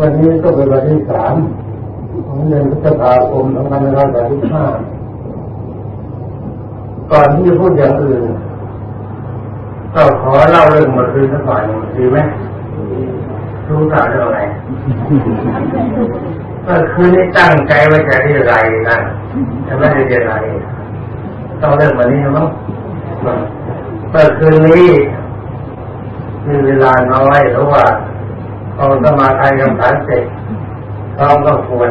วันนี้ก็เป็นวันที่สามของเดือนพฤษภาคมสองพันห้าร้อยสิบห้าก่อนที่จะพูดอย่างอื่นก็ขอเล่าเรื่องเมื่อคืนสักหน่อยดีไหมรู้ข่าวเรื่องอะไรเมื่อคืนนี้ตั้งใจไว่าจะเรียนอะไรนะจะไม่ได้เรียนอะไรต้องเริ่มวันนี้มั้งเมื่อคืนนี้มีเวลาน้อยเพราะว่า พอสมาทายกำฐานเสร็จท้องก็ควร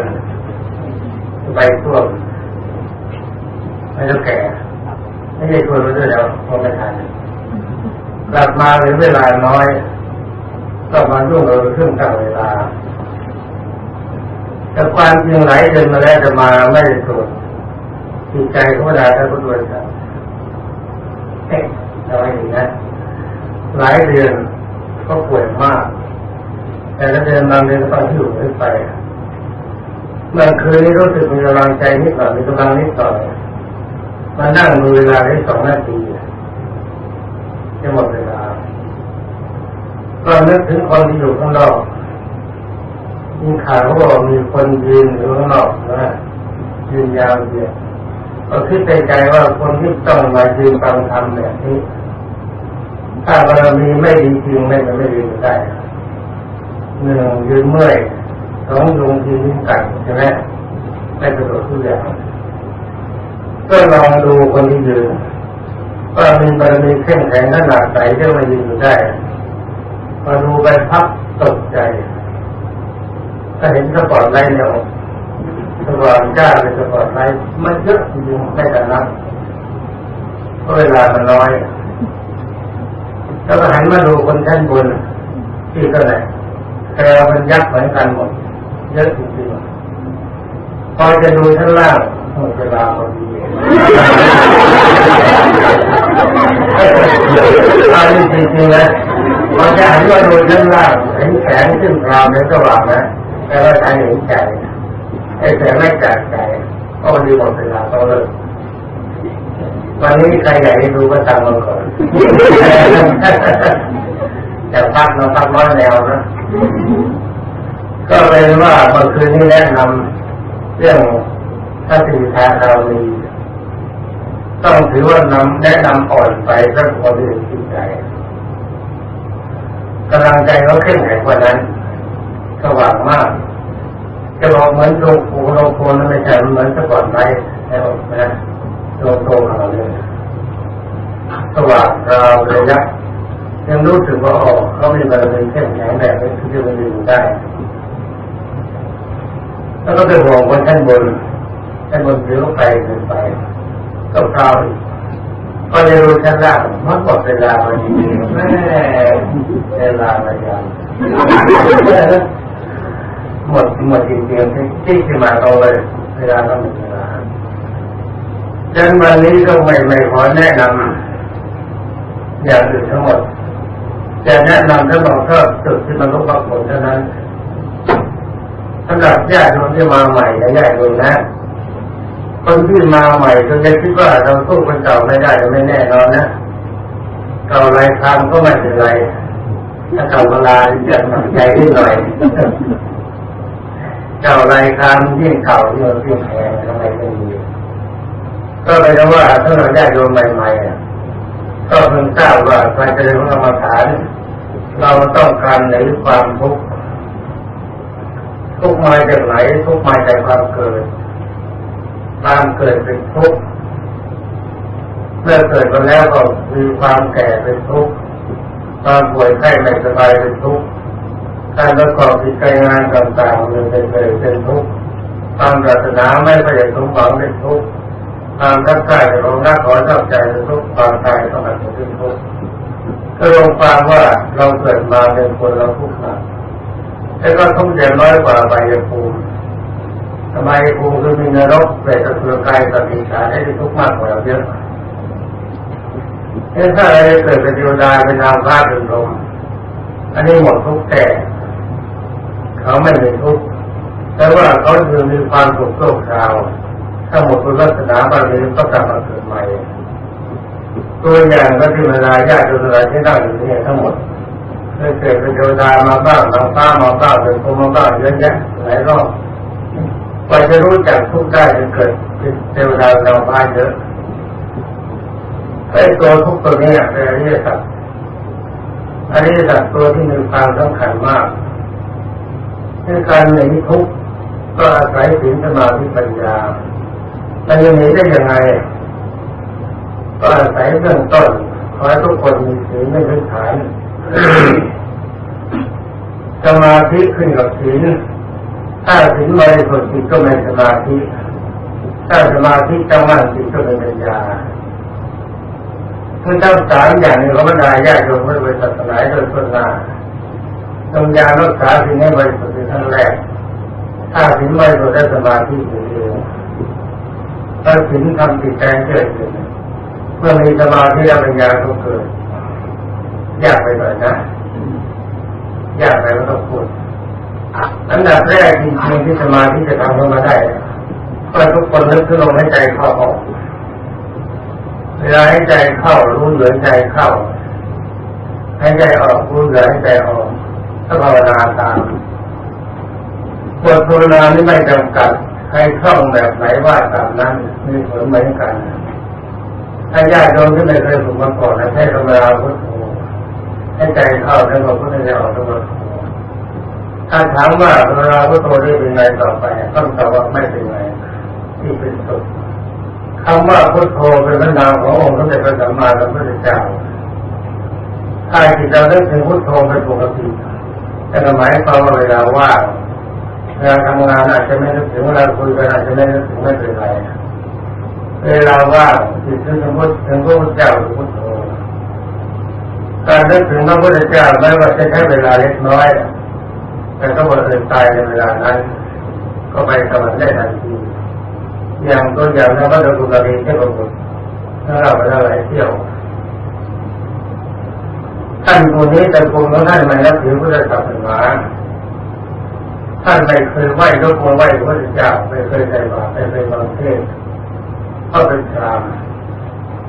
ไปท่วมไม่ต้องแก่ ไม่ได้ควรไปด้วยแล้วพอไม่ทันกลับมาเหลือเวลาน้อย ก็มาร่วงเราครึ่งตั้งเวลา แต่ความจริงไหลเดือนมาแล้วจะมาไม่ได้ตรวจจิตใจธรรมดาท่านผู้ด้วยครับเอ๊ะเราไม่ดีนะ หลายเดือนก็ป่วยมาก แต่ละเดือนบางเดือนก็ต้องหิ้วขึ้นไปเมื่อคืนนี้รู้สึกมีกำลังใจนิดหน่อยมีกำลังนิดหน่อยมานั่งดูเวลาได้สองนาทีจะหมดเวลาก็นึกถึงคนที่อยู่ข้างนอกยิงข่าวว่ามีคนยืนอยู่ข้างนอกนะยืนยาวเดียวก็คิดในใจว่าคนที่ต้องมายืนฟังธรรมแบบนี้ถ้าบารมีไม่ดีจริงไม่จะไม่ยืนได้ หนึ่งยืนเมื่อยสองยุงยืนกัดใช่ไหมไม่สะโดวกทุกอย่างก็ลองดูคนที่ยืนว่ามีบารมีเข้มแข็งขนาดไหนที่มายืนอยู่ได้มาดูไปพับตกใจถ้าเห็นสปอร์ตไลท์เนี่ยสว่างจ้าเป็นสปอร์ตไลท์มันเยอะจริงไม่กันนับเพราะเวลามันน้อยแล้วก็หันมาดูคนชั้นบนที่เท่าไหร่ แต่มันยักษ์เหมือนกันหมดเยอะจริงๆพอจะดูชั้นล่างหมดเวลาพอดีอันนี้จริงๆนะพอจะหันมาดูชั้นล่างเห็นแสงขึ้นราวในสว่างนะแต่ว่าใจเห็นใจไอ้แสงไม่จัดใจก็มันดีหมดเวลาต้องเลิกวันนี้ใครอยากให้ดูก็ตามมาก่อน แต่พักเราพักน้อยแนวนะก็เป็นว่าเมื่อคืนนี้แนะนำเรื่องถ้าสิทาเรามีต้องถือว่านำแนะนำอ่อนไปสักคนอื่นจิตใจกำลังใจเขาเข้มแข็งกว่านั้นสว่างมาก จะบอกเหมือนโลโคโลโคนั่นไม่ใช่เหมือนสปอร์ตไลท์แล้วนะโลโก้ของเราเลยสว่างราวระยะ ยังรู้สึกว่าอ๋อเขามีบารมีเข้มแข็งแบบนี้ที่จะมาอยู่ได้ แล้วก็ไปห่วงคนชั้นบนชั้นบนเสียวไปเกินไป ก็เปล่าก็จะรู้ชั้นล่างมันหมดเวลาพอดีแม่เวลาอะไรอย่างหมดหมดจริงๆที่ที่จะมาเอาเลยเวลาต้องมีเวลาดังวันนี้ก็ไม่ไม่ขอแนะนำอย่างอื่นทั้งหมด จะแนะนำท่านบอกก็จุดที่มันต้องปรากฏเท่านั้นสำหรับญาติโยมที่มาใหม่นะญาติโยมนะ คนที่มาใหม่ก็จะคิดว่าเราสู้คนเก่าไม่ได้ไม่แน่นอนนะเก่าไรคำก็ไม่เป็นไรถ้าเก่าเวลาจะหนักใจนิดหน่อยเก่าไรคำยิ่งเก่ายิ่งยิ่งแพงทำไมไม่มีก็เลยว่าถ้าเราญาติโยมใหม่ๆ ก็เพิ่งทราบว่าการเจริญกรรมฐาน เราต้องการหนีความทุกข์ทุกมาจากไหนทุกมาจากความเกิดความเกิดเป็นทุกข์เมื่อเกิดมาแล้วก็มีความแก่เป็นทุกข์ความป่วยไข้ไม่สบายเป็นทุกข์การประกอบกิจงานต่างๆมันเป็นเลยเป็นทุกข์ความปรารถนาไม่ประโยชน์สมหวังเป็นทุกข์ ความทักข์ของนักขอเจ้าใจเป็นทุกข์ความตายต้องเป็นทุกข์ก็ลงความว่าเราเกิดมาเป็นคนเราทุกข์หนักแล้วก็ทุกข์อย่างน้อยกว่าใบยภูมิทำไมภูมิคือมีนรกเปรตสุรกายปฏิชาได้ทุกข์มากกว่าเราเยอะถ้าอะไรเกิดเป็นเทวดาเป็นนางฟ้าเป็นลมอันนี้หมดทุกข์แต่เขาไม่เป็นทุกข์แต่ว่าเขาคือมีความสุขโลกชาว ถ้าหมดคุณลักษณะบางทีก็กลับมาเกิดใหม่ตัวอย่างก็ที่เวลาญาติโยมอะไรที่นั่งอยู่นี่ทั้งหมดเคยเกิดเป็นเทวดามาบ้างนางฟ้ามาบ้างเป็นพรหมมาบ้างเยอะแยะหลายรอบกว่าจะรู้จักทุกได้จะเกิดเป็นเทวดาดาวฟ้าเยอะไอ้ตัวทุกตัวนี้เป็นอริยสัจอริยสัจตัวที่มีความสำคัญมากในการหนีทุกข์ก็อาศัยศีลสมาธิปัญญา มันจะหนีได้ยังไงก็อาศัยเบื้องต้นขอให้ทุกคนมีศีลไม่พื้นฐานสมาธิขึ้นกับศีลถ้าศีลบริสุทธิ์จิตก็เป็นสมาธิถ้าสมาธิจังมั่นจิตก็เป็นปัญญาคือทั้งสามอย่างนี้เขาบรรดาญาโยมพุทธศาสนาโดยส่วนหน้าต้องยารักษาสิ่งให้บริสุทธิ์ขั้นแรก ถ้าสิ่งบริสุทธิ์ได้สมาธิอยู่เอง ถ้าสิ่งทำจิตใจเกิดขึ้นเมื่อมีสมาธิแล้วปัญญาก็เกิดยากไปหน่อยนะยากไปก็ต้องพูดอันดับแรกจริงๆที่สมาธิจะทำขึ้นมาได้ก็ทุกคนนึกถึงลมหายใจเข้าออกเวลาให้ใจเข้ารู้เหลือใจเข้าให้ใจออกรู้เหลือให้ใจออกถ้าภาวนาตามบทภาวนานี่ไม่จำกัด ใครคล่องแบบไหนว่าตามนั้นมีผลเหมือนกัน ถ้าญาติโยมที่ไม่เคยฝึกมาก่อนนะให้ธรรมดาพุทโธให้ใจเข้าแล้วก็พุทธใจออกทั้งหมถ้าถามว่าธรรมดาพุทโธได้เป็นไงต่อไปต้องตอบว่าไม่เป็นไงที่เป็นสุขคำว่าพุทโธเป็นพระนามขององค์พระเดชพระสัมมาสัมพุทธเจ้าถ้าจิตเราเลิกถึงพุทโธเป็นปกติแต่หมายความว่าเวลาว่าง เวลาทำงานอาจจะไม่นึกถึงเวลาคุยกันอาจจะไม่นึกถึงไม่เป็นไรเวลาว่าจิตถึงพุทธถึงพระพุทธเจ้าหรือพุทโธการนึกถึงพระพุทธเจ้าไม่ว่าจะใช้เวลาเล็กน้อย แต่ถ้าบังเอิญตายในเวลานั้น ก็ไปสวรรค์ได้ทันทีอย่างตัวอย่างนะว่าเราดูกรณีเที่บุตรถ้าเราไปหลายเที่ยวท่านคนนี้แต่คนของท่านไม่นับถือพุทธศาสนา ท่านไม่เคยไหว้ยกมือไหว้พระเจ้าไม่เคยใส่บาตรไม่เคยฟังเทศน์ก็เป็นพราม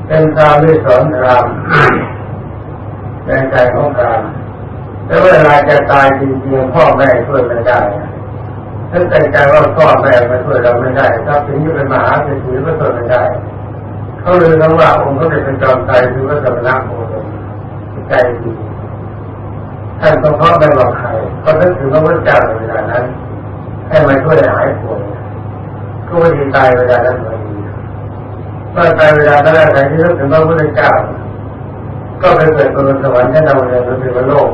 เป็นพรามที่สอนพรามในใจของพรามแต่เวลาจะตายจริงๆพ่อแม่ช่วยไม่ได้ถ้าใจใจว่าพ่อแม่มาช่วยเราไม่ได้ถ้าถึงจะเป็นมหาเศรษฐีก็ช่วยไม่ได้เขาเลยคำว่าองค์เขาเป็นจอมใจคือว่าจะรักโอดใจดีท่านต้องเพราะไม่บอกใคร ก็นึกถึงพระพุทธเจ้าในเวลานั้น ให้มาช่วยหายป่วยก็ว่าดีตายเวลานั้นเลยเมื่อตายเวลานั้นใครที่นึกถึงพระพุทธเจ้า ก็ไปเกิดบนสวรรค์ที่เราเรียนรู้ในโลก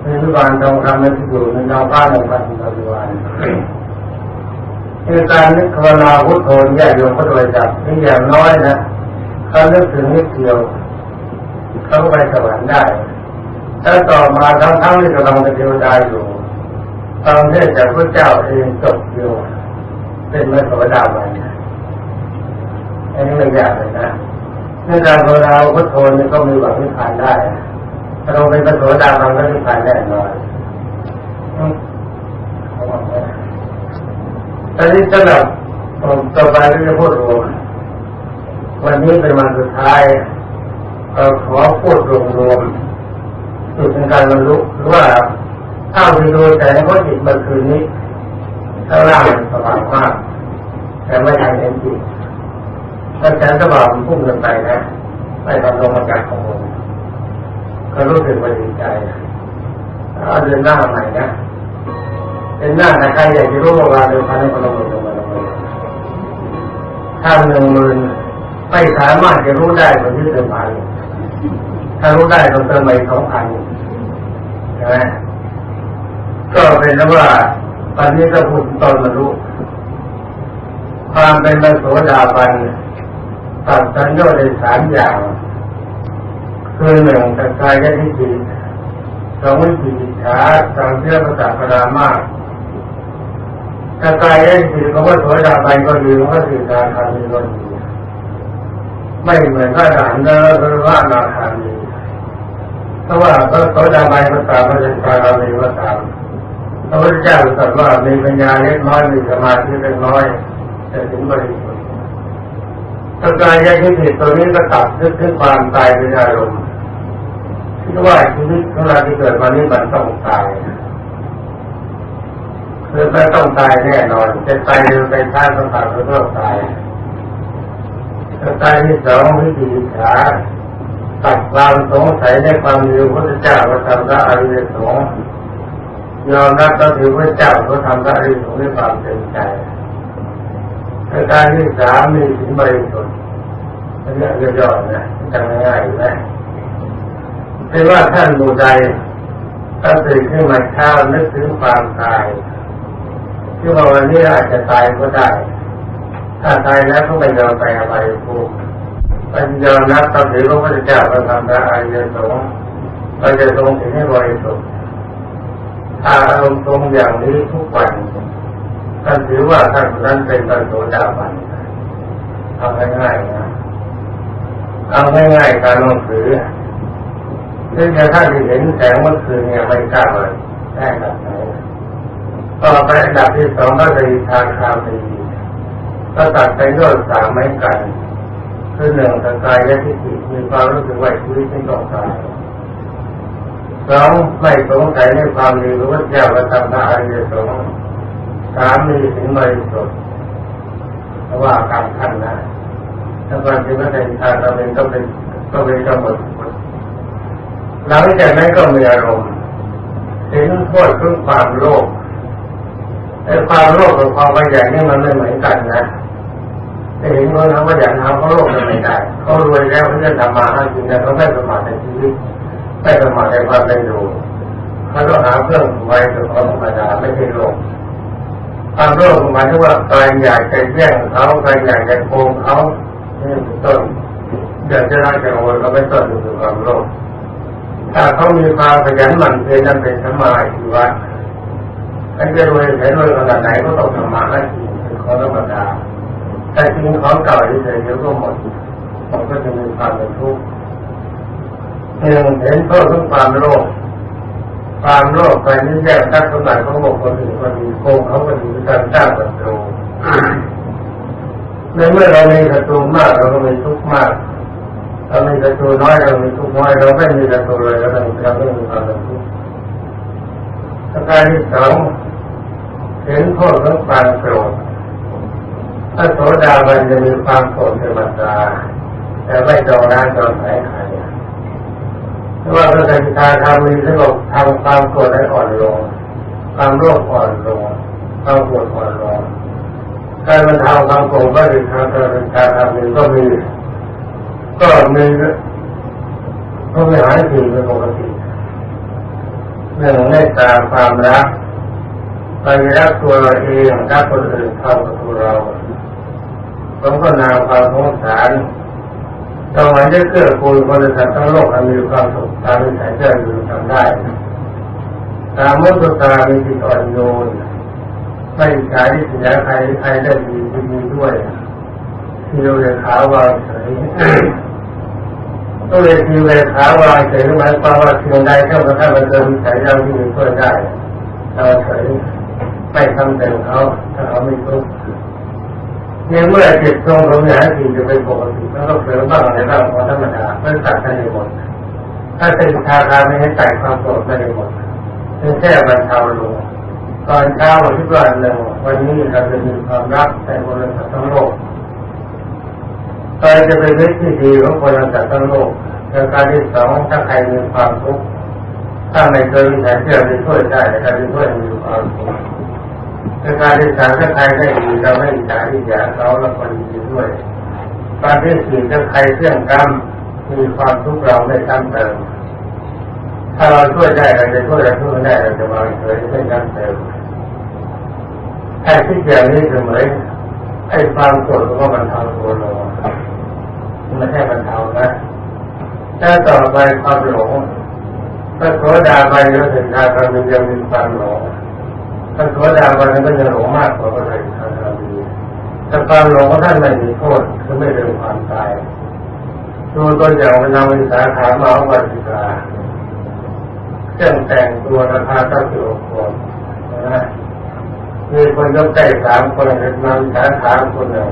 ในวิบาลทองคำในที่อยู่ในดาวบ้านในพันธุ์ริวารในการนึกภาวนาพุทโธแยกโยมเขาโดยจับนี่อย่างน้อยนะเขานึกถึงนิดเดียวเขาไปสวรรค์ได้ ถ้าต่อมาทั้งทั้งที่กำลังเป็นเทวดาอยู่ตอนเทศจากพระเจ้าเองจบอยู่เป็นมรรคดาบันอันนี้ไม่ยากเลยนะในการภาวนาพุทโธนี่ก็มีหวังที่ผ่านได้ถ้าเราเป็นพระโสดาบันก็ที่ผ่านแน่นอนตอนนี้สำหรับต่อไปก็จะพูดรวมวันนี้เป็นวันสุดท้ายเราขอพูดรวมๆ จุดในการบรรลุหรือว่าถ้าไปดูแต่ในข้อจิตเมื่อคืนนี้ข้างล่างสว่างมากแต่ไม่ทันเห็นจิตถ้าแสงสว่างพุ่งขึ้นไปนะไม่ทำลงมาจากของผมก็รู้สึกว่าดีใจเอาเดินหน้าใหม่นะเดินหน้าใครอยากจะรู้ว่าเดินพันในพลังมือลงมาลงมาถ้าหนึ่งหมื่นไม่สามารถจะรู้ได้คนที่เติมพัน ถ้ารู้ได้ต้องเติมไปสองพันใช่ไหมก็เป็นว่าวันนี้ก็พูดตอนบรรลุความเป็นมรรโสดาบันตัดสัญญาในสามอย่าง คือหนึ่งแต่กายยทิฏฐิสองวิจิตฉาสามเชื่อภาษาพระดามาถ้ากายยทิฏฐิของว่าโสดาบันก็ดีของว่าสิกาคามีก็ดีไม่เหมือนพระอรหันต์หรือว่านาคามี เพราะว่าพระโสดาบันก็ตามพระสกาคามีก็ตามพระพุทธเจ้าตรัสว่ามีปัญญาเล็กน้อยมีสมาธิเล็กน้อยแต่ถึงบริสุทธิ์ถ้ากายยทิฏฐิตัวนี้ก็ตัดทึกถึงความตายเป็นอารมณ์คิดว่าชีวิตของเราที่เกิดมานี้มันต้องตายคือไม่ต้องตายแน่นอนจะตายหรือไปช้าก็ตายก็ต้องตายตายที่สองวิธีขา ตัดความสงสัยในความมีพระเจ้าพระธรรมพระอริยสงฆ์ยอมรับก็ถือพระเจ้าพระธรรมพระอริยสงฆ์ด้วยความเต็มใจประการที่สามมีสินบริสุทธิ์อันนี้ย่อๆนะจำง่ายๆนะเป็นว่าท่านบูใดถ้าตื่นขึ้นมาเช้านึกถึงความตายที่ว่าวันนี้อาจจะตายก็ได้ ถ้าตายแล้วก็ไม่ยอมไปอะไรภูมิมั นยอมรับตามถือพระพุทธเจ้าพระธรรมพระอริยสงฆ์เราจะทรงถึงให้บริสุทธิ์ถ้าอารมณ์ทรงอย่างนี้ทุกวันท่านถือว่าท่านนั้นเป็นพระโสดาบันเอาง่ายๆนะเอาง่ายๆการลงถือซึ่องถ้าที่เห็นแสงเมื่อคืนเนี่ยไม่กล้าเลยแค่แบบไหนต่อไปอันดับที่สองก็เลยทางคามีก็ตัดไปด้วยสามไม้กัน คือหนึ่งสกายและทิฏฐิมีความรู้สึกว่าชีวิตไม่ต้องตายสองไม่สงสัยในความดีหรือว่าเจ้าประทำพระอริยสงฆ์สามมีถึงบริสุทธิ์เพราะว่าการทันนะถ้าความจริงว่าในทางเราเป็นก็เป็นก็เป็นกำหนดหลังจากนั้นก็มีอารมณ์เห็นโทษของความโลภไอ้ความโลภกับความขยันนี่มันไม่เหมือนกันนะ จะเห็นเขาทำว่าอยางทำเขาโลภไม่ได้เขารวยแล้วเขาจะทำมาหากินแต่เขาไม่ประมาทในชีวิตไม่ประมาทในความเป็นอยู่เขาต้องหาเพื่อนไว้เป็นของธรรมดาไม่ใช่โลภความโลภหมายถึงว่าใครอยากจะแย่งเขาใครอยากจะโกงเขานี่เป็นต้นอยากจะได้จะโอนเขาไม่ต้นคือความโลภถ้าเขามีความขยันหมั่นเพียรนั่นเป็นสมาธิวัดถ้าจะรวยแสนรวยขนาดไหนก็ต้องทำมาให้กินเป็นของธรรมดา แต่จริงของเก่าเฉยๆเดี๋ยวก็หมดมันก็จะมีความเป็นทุกข์หนึ่งเห็นโทษของความโลภความโลภไปนี่แยกทักสมบัติของบุคคลอื่นคนดีโกงเขาก็ดีการสร้างศัตรูในเมื่อเรามีศัตรูมากเราก็มีทุกข์มากเรามีศัตรูน้อยเรามีทุกข์น้อยเราไม่มีศัตรูเลยเราเราไม่มีความเป็นทุกข์ประการที่สองเห็นโทษของความโกรธ ถ้าโสดาบันจะมีความโกรธเป็นธรรมดาแต่ไม่จองร้านจองไหนใครเพราะว่าพระสัจธาทำมีสงบทำความโกรธให้อ่อนลง ความโลภอ่อนลง ความโกรธอ่อนลงการบรรเทาความโกรธก็คือทางพระสัจธาทำมีก็มี ก็มีก็ไม่หายผิดเป็นปกติเรื่องเมตตาความรักไปรักตัวเราเองรักคนอื่นเท่ากับตัวเรา ผมก็นาความสงสารต้องมาจะเกื้อกูลบริษัททั้งโลกให้มีความสุขตามที่ใช้เจ้าอยู่ทำได้ ตามมุตตามีจิตอ่อนโยนไม่ใช้ที่เสัญใครใครได้ดีดีด้วยทีเราเรียกขาวางเฉยต้องเรียกที่เรียกขาวางเฉยหมายความว่าสิ่งใดเท่ากับท่านมันเกินใช้เราที่มีช่วยได้เราเฉยไม่ทำแต่เขาถ้าเขาไม่ทุกข์ ในเมื่อจิตทรงลงอย่างนี้จะเป็นปกติแล้วก็เสริมบ้างอะไรบ้างขอธรรมดาไม่อตัดได้หมด ถ้าเป็นชาคาไม่ให้ใส่ความโกรธไม่ได้หมดเป็นแค่บรรเทาลงตอนเช้าวันที่วันหนึ่งวันนี้เราจะมีความรักแต่บริษัททั้งโลกตอนจะเป็นวิธีดีของบริษัททั้งโลกในการที่สองถ้าใครมีความทุกข์ถ้าไม่เคยมีใครเชื่อจะช่วยได้แต่การที่ช่วยมีความทุกข์ ในการที่สาถ้าใครได้ดีเราไม่จ่ายที่อยากเขาแล้วคนดีด้วยการที่สี่ถ้าใครเครื่องกรรมมีความทุกข์เราไม่ซ้ำเติมถ้าเราช่วยได้เราจะช่วยเราช่วยได้เราจะมาเฉยไม่ซ้ำเติมไอ้ที่อย่างนี้เสมอไอ้ความโกรธก็มันเทาตัวลงไม่ใช่มันเทานะถ้าต่อไปความหลงถ้าโสดาไปแล้วถึงทางเรายังมีความหลง ท่านโสดาบันก็จะหลงมากกว่าพระไตรทางดีแต่ความหลงของท่านไม่มีโทษคือไม่เร็วความตายดูตัวอย่างเป็นนางวิสาขามาวัติกาเครื่องแต่งตัวราคาเก้าสิบคนนะมีคนยกใกล้สามคนเป็นนางวิสาขาคนหนึ่ง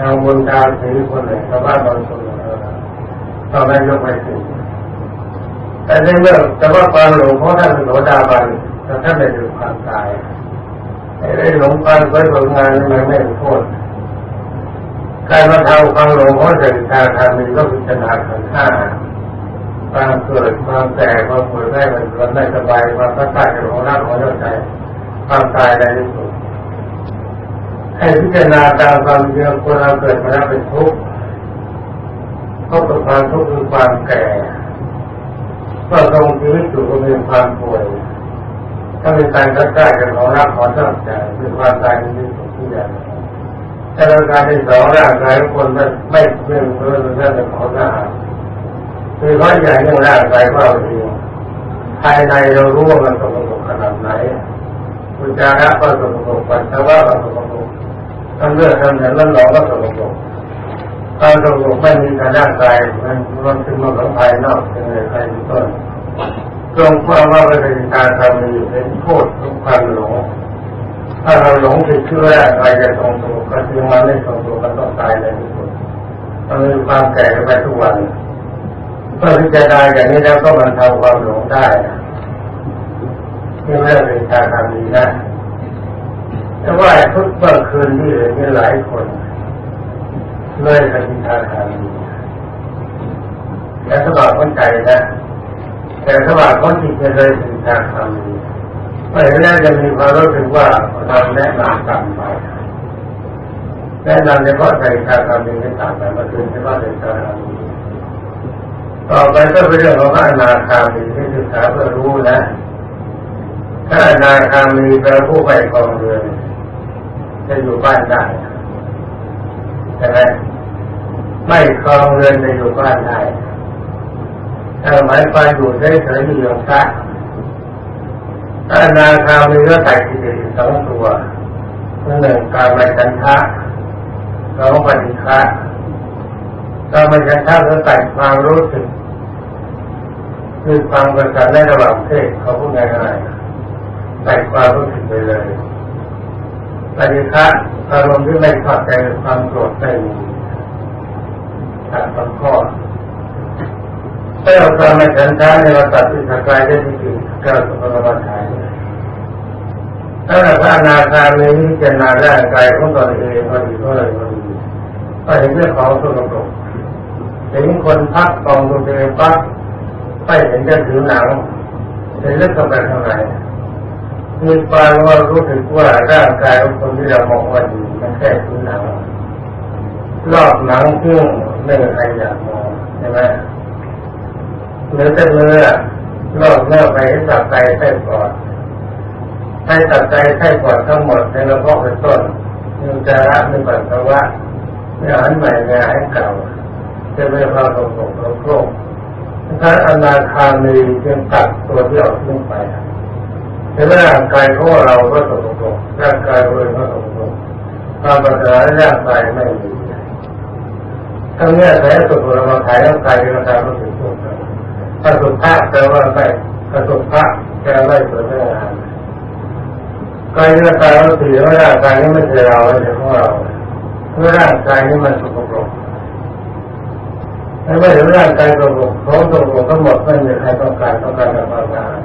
นางบุญดาสีคนหนึ่งชาวบ้านบางคนตอนนั้นยกไปสี่แต่ในเรื่องแต่ว่าความหลงเพราะท่านเป็นโสดาบัน แต่ท่านไม่ถึงความตายไอ้หลงความเคยผลงานมันไม่โทษการมาทำความหลงเพราะเกิดการทำนี้ก็พิจารณาขันห้าความเกิดความแก่ความป่วยได้มันมันไม่สบายความพัดพลาดของร่างของใจความตายในที่สุดให้พิจารณาตามความจริงคนเราเกิดมาแล้วเป็นทุกข์ก็เพราะความทุกข์คือความแก่ก็ตรงชีวิตอยู่ก็มีความป่วย ถ้าเป็นการทัดทายกันของรักของชอบใจคือความตายในที่สุดที่ใหญ่ถ้าเราการที่สองร่างกายคนไม่ไม่เรื่องเรื่องเรื่องของสะอาคือเพราะอย่างนี้ร่างกายก็เอาเองภายในเรารู้ว่ามันสกปรกขนาดไหนอุจจาระก็สกปรกปัสสาวะก็สกปรกทำเลือดทำเนื้อแล้วหนอก็สกปรกความสกปรกไม่มีทางร่างกายมันมันถึงมาของภายนอกเป็นอะไรเป็นต้น ตรงความว่าเป็นการทำมีเป็นโทษของความหลง ถ้าเราหลงติดเชื่ออะไรจะตรงตัวก็คือมันไม่ตรงตัวก็ต้องตายในที่สุดมันมีความแก่ไปทุกวันเมื่อพิจารณาอย่างนี้แล้วก็มันทำความหลงได้ที่ไม่เป็นการทำดีนะแต่ว่าทุกเมื่อคืนที่เหลือมีหลายคนเลยปฏิทาทำดีและสบายคนใจนะ แต่สบายคนจิตจะเลยปฏิทาทำดีไม่แล้วจะมีความรู้สึกว่าเราแนะนำกรรมไปแนะนำเฉพาะใจการทำดีไม่ต่างกันมาคืนเฉพาะใจการทำดีต่อไปก็เป็นเรื่องของพระอนาคามีที่ศึกษาเพื่อรู้นะถ้าอนาคามีแปลผู้ไปกองเรือนจะอยู่บ้านได้ใช่ไหมไม่คลองเรือนจะอยู่บ้านได้ ถ้าหมายความอยู่ได้เฉยอยู่อย่าง้ถ้าอนาคามีก็ใส่กิเลสสองตัวหนึ่งการไม่ฉันทะสองปฏิฆะการไม่ฉันทะก็ใส่ความรู้สึกคือความกระสันในระหว่างเพศเขาพูดง่ายๆใส่ความรู้สึกไปเลยปฏิฆะอารมณ์ที่ไม่พอใจความโกรธไม่มีตัดต้งข้อ ถ้าเราทำในฉันทาในเราตัดที่สกายได้ที่ดีก็สุภาพถ่ายถ้าเราพระนาคามีนี้จะนาร่างกายของตนเองพอดีก็เลยพอดีก็เห็นเรื่องของสกปรกเห็นคนพักกองตัวเองปั๊บไม่เห็นจะถือหนังเห็นเรื่องเข้าไปข้างในมีความว่ารู้สึกว่าร่างกายของคนที่เรามองว่าดีมันแค่ถือหนังรอบหนังซึ่งไม่มีใครอยากมองใช่ไหม หรือแต่เนื้อรอบเนื้อไปให้ตับไตไส้ปอดให้ตับไตไส้ปอดทั้งหมดในระบบเป็นต้นมีจาระมีปัสสาวะมีอาหารใหม่มีอาหารเก่าจะไม่พอตกตกโรคถ้าอนาคามีเพียงตัดตัวที่เอาทิ้งไปแต่ร่างกายของเราก็ตกตกร่างกายเลยก็ตกตกความปัญหาร่างกายไม่มีทั้งนี้แต่สุขเรามาถ่ายร่างกายในราคาก็ถึงสุ ขถ้าสุภาพแปลว่าไม่ถ้าสุภาพแปลว่าเปิดไม่งานกายร่างกายเราถือว่าร่างกายนี้ไม่ใช่เราไม่ใช่ของเราเมื่อร่างกายนี้มันสุขภพไม่ถึงร่างกายสกปรกของสกปรกทั้งหมดไม่มีใครต้องการต้องการทำงาน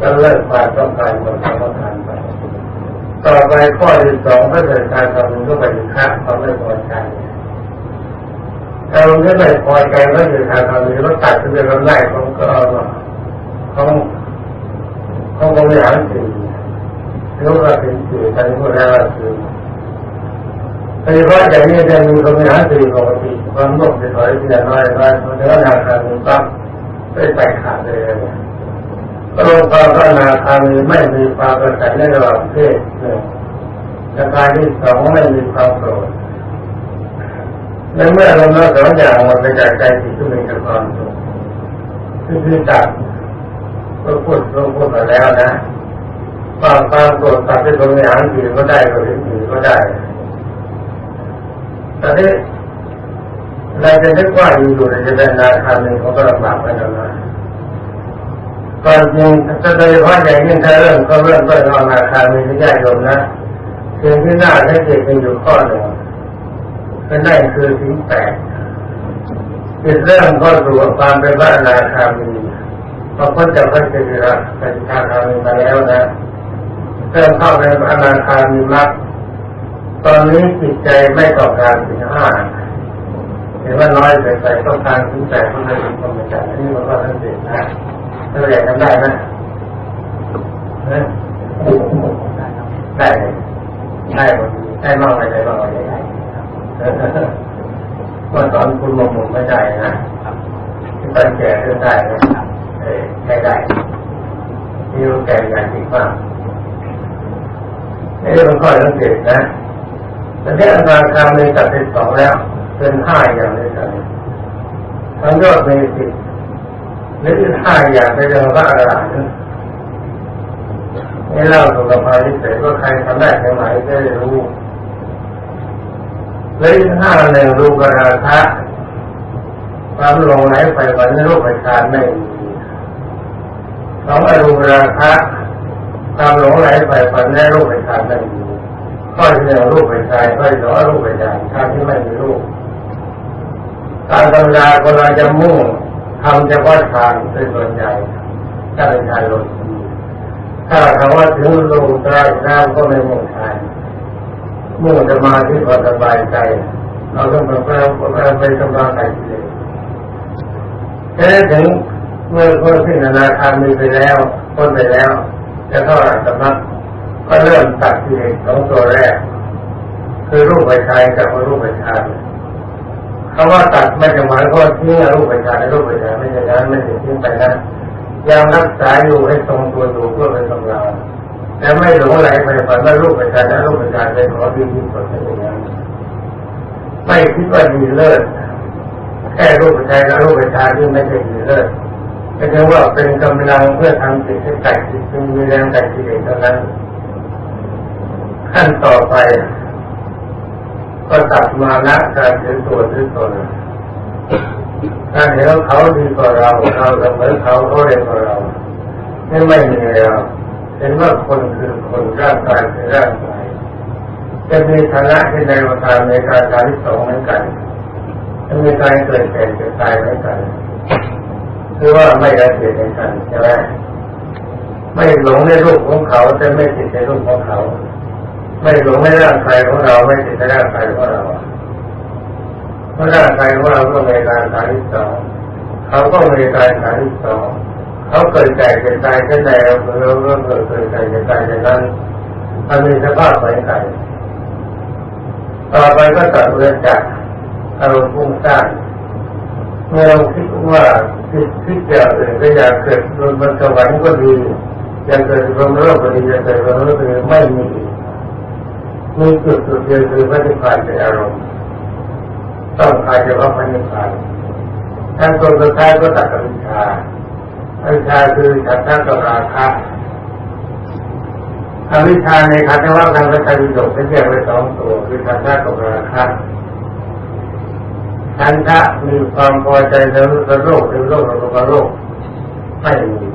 จะเลิกความต้องการหมดความต้องการไปต่อไปข้อที่สองก็เกิดการทำก็ไปถึงค่าความไม่พอใจ เราไม่ไม่พอใจก็คือการทำนี้ก็ตัดเป็นเรื่องไล่ของก็ของของบริหารสิ่งหรือว่าเป็นสื่อทางผู้แล้วคือโดยเฉพาะอย่างนี้จะมีคนมีหารสี่อปกติความโลภจะถอยเสียน้อยน้อยเพราะนาคามีปั๊บได้ไปขาดเลยก็ลงความว่านาคามีไม่มีความกระสันในระหว่างเพศหนึ่งและการที่สองไม่มีความโกรธ ในเมื่อเราเมื่อสองอย่างมันไปจากใจที่ทุกข์กับความสุขที่คือตัดก็พูดก็พูดมาแล้วนะความความโกรธตัดที่ตรงนี้หันผีก็ได้ก็เห็นผีก็ได้แตอนนี้เราจะนึกว่าอยู่อยู่ในจะเป็นนาคาหนึ่งเขาก็ลำบากไปแล้วนะก่อนจริงจะโดยเฉพาะอย่างยิ่งถ้าเริ่มก็เริ่มต้นเอานาคามีที่ญาติโยมนะสิ่งที่น่าให้เกิดเป็นอยู่ข้อหนึ่ง ก็นั่นคือสิ่งแปดจิตเริ่มเข้าสู่ความเป็นพระนาคามีพอพ้นจากพระเจดีย์เป็นทางทางมาแล้วนะเริ่มเข้าในอนาคามีมรรคตอนนี้จิตใจไม่ต้องการสิ่งห้าเห็นว่าน้อยเกินไปต้องการสิ่งใจต้องการสิ่งธรรมชาตินี่มันก็ทั้งสิ้นนะถ้าอยากทำได้นะได้ได้ได้หมดได้มากไปได้มากไปได้ ก็สอนคุณมงมุมไม่ได้นะที่ตอนแก่ก็ได้นะเออได้ได้ที่รู้แก่อย่างจริงมากนี่มันค่อยสังเกตนะแต่ที่อาการการมีตัดเป็นสองแล้ว เป็นห้าอย่างด้วยกันทั้งยอดมีสิบและอีกห้าอย่างเป็นเรื่องว่าอะไรนี่เล่าสุขภาพที่เสร็จว่าใครทำได้แค่ไหนจะได้รู้ และอีกห้าหนึ่งรูปราคะความลงไหลไปวันรูปประชานไม่มีสองอรูปราคะความลงไหลไปฝันในรูปประชานไม่มีข้อที่หนึ่งรูปเป็นข้อที่สองรูปเป็นชายชาที่ไม่มีรูปการธรรมดาคนเราจะมุ่งทำเฉพาะฌานเป็นส่วนใหญ่ถ้าเป็นฌานลดถ้าคำว่าถึงรูปได้แล้วก็ไม่มุ่งฌาน มุ่งจะมาที่พอสบายใจ เราต้องไปไปไปสบายใจเลยแค่ถึงเมื่อคนที่นานาคามีไปแล้วพ้นไปแล้ว จะเข้าหลักสมัครก็เริ่มตัดกิเลสสองตัวแรก คือรูปไปชายกับรูปไปชายคำว่าตัดไม่จะหมายว่าทิ้งรูปไปชายรูปไปชายไม่ใช่นั้นไม่ถึงทิ้งไปนะยังรักษาอยู่ให้ทรงตัวอยู่เพื่อเป็นกำลัง แต่ไม่หลงไหลไปฝันว่ารูปไปชายและรูปไปชายเป็นของดีที่สุดในอย่างนั้ไม่คิดว่าดีเลิศแค่รูปไปชายและรูปไปชายที่ไม่ใช่ดีเลิศก็เรียกว่าเป็นกำลังเพื่อทำจิตให้แตกจิตจึงมีแรงแตกกิเลสเท่านั้น ขั้นต่อไป ก็ตัดมาละการถือตัวถือตนถ้าเห็นว่าเขาดีกว่าเราเราเสมอเขาเขาเร็วกว่าเราไม่ไม่มีเรา เห็นว่าคนคือคนร่างกายคือร่างกายจะมีฐานะที่ในประกาในการการที่สองเหมือนกันจะมีการเกิดแก่เกิดตายเหมือนกันคือว่าไม่ละเอียดในกันใช่ไหมไม่หลงในรูปของเขาแต่ไม่ติดในรูปของเขา ไม่หลงในร่างกายของเราไม่ติดในร่างกายของเราเพราะร่างกายของเราก็มีการฐานที่สองเขาก็มีการฐานที่สอง เขาเกิดใจเกิดตายแค่ไหนเราก็เกิดเกิดใจเกิดตายในนั้นมันมีสภาพเหมือนกันต่อไปก็ตัดเรื่องจากอารมณ์พุ่งสร้างเมื่อเราคิดว่าคิดคิดอย่างอื่นก็อยากเกิดบนสวรรค์ก็ดีอยากเกิดบนโลกก็ดีอยากเกิดบนโลกก็ดีไม่มีมีจุดจุดเดียวคือพระนิพพานเป็นอารมณ์ต้องการจะว่าพระนิพพานท่านตรงสุดท้ายก็ตัดอวิชชา อวิชชาคือฉันทะกับราคะอวิชชาในขันธว่าทางพระไตรปิฎกแยกไว้สองตัวคือฉันทะกับราคะฉันทะมีความพอใจในรูปโลกในโลกในโลกโลกไม่มี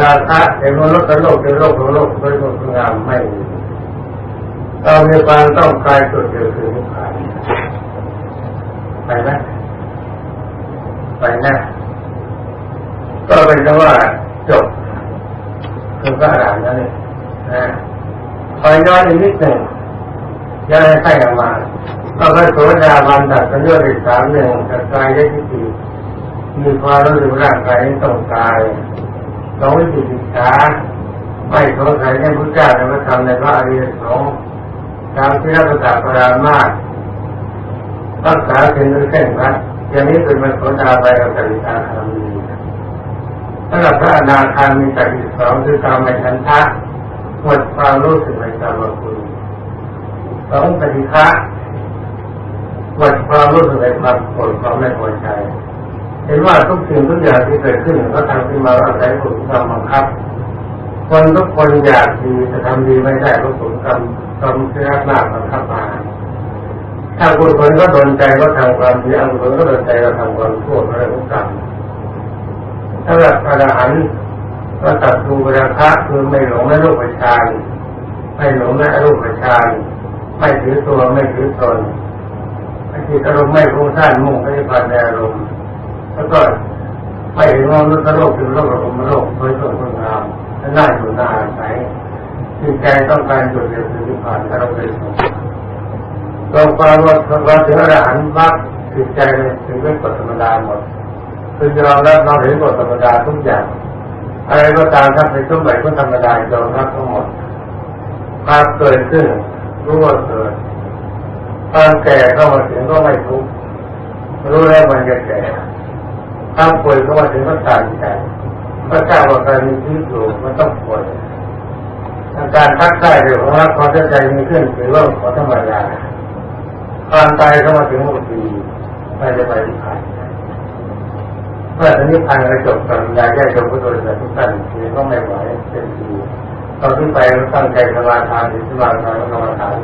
ราคะในมนุษย์โลกในโลกในโลกเป็นคนงามไม่มีเรามีความต้องการจุดเดียวคือนิพพานไปไหมไปนะ ก็เป็นคำว่าจบคือพระอรหันต์นั่นเองนะคอยย้อนอีกนิดหนึ่งย้อนให้ใกล้กันมาก็พระโสดาบันตัดสัญญาอีกสามหนึ่งกับกายได้ที่สี่มีความรู้สึกร่างกายนี้ต้องตายสองวิจิตรชาไม่สงสัยในพระเจ้าในพระธรรมในพระอริยสงฆ์ตามที่รักษาปรามาสรักษาถึงเส้นวัดอย่างนี้เป็นมันโสดาไปกับสริตาคามี สำหรับพระอนาคามีแต่อีกสองคือการไม่ชันทะหมดความรู้สึกในกรรมคุณสองปฏิฆะหมดความรู้สึกในความโกรธความไม่พอใจเห็นว่าทุกสิ่งทุกอย่างที่เกิดขึ้นก็ทำขึ้นมาอาศัยผลกรรมบังคับ คนทุกคนอยากดีจะทำดีไม่ได้เพราะผลกรรมกรรมที่รักหน้าบังคับมาถ้าคุณคนก็โดนใจก็ทำความดีอันคนก็โดนใจก็ทำความชั่วอะไรของกรรม ถ้าแบบอรหันต์ก็ตัดทูราคะคือไม่หลงในรูปฌานไม่หลงในรูปฌานไม่ถือตัวไม่ถือตนไม่จิตอารมณ์ไม่ฟุ้งซ่านมุ่งไปผ่านในอารมณ์แล้วก็ไม่เห็นว่าโลกโลกเป็นโลกอาระบบโลกเพื่อส่วนคนงามและน่าอยู่น่าอาศัยจิตใจต้องการจุดเดียวคือที่ผ่านแล้วเราเป็นตรงความว่าเราถึงอรหันต์มรรคจิตใจถึงเป็นกฎธรรมดาหมด คือยอมรับเราเห็นกฎธรรมดาทุกอย่าง อะไรก็ตามถ้าเป็นทุกแบบก็ธรรมดายอมรับทั้งหมดความเกิดขึ้นรู้ว่าเกิดความแก่เข้ามาถึงก็ไม่ทุกข์รู้แล้วมันจะแก่ความป่วยเข้ามาถึงก็ตายใจพระเจ้าว่าการมีชีวิตอยู่มันต้องป่วยอาการทักทายเรื่องของรักความใจมีขึ้นเป็นเรื่องของธรรมดาความตายเข้ามาถึงบางทีไม่ได้ไปที่ผ่าน เมื่อถึงนิพพานกระจบกับยาแก้จบพุทธโดยทุกท่านคือต้องไม่ไหวเป็นทีตอนที่ไปตั้งใจสมาทานหรือสมาทานกรรมฐาน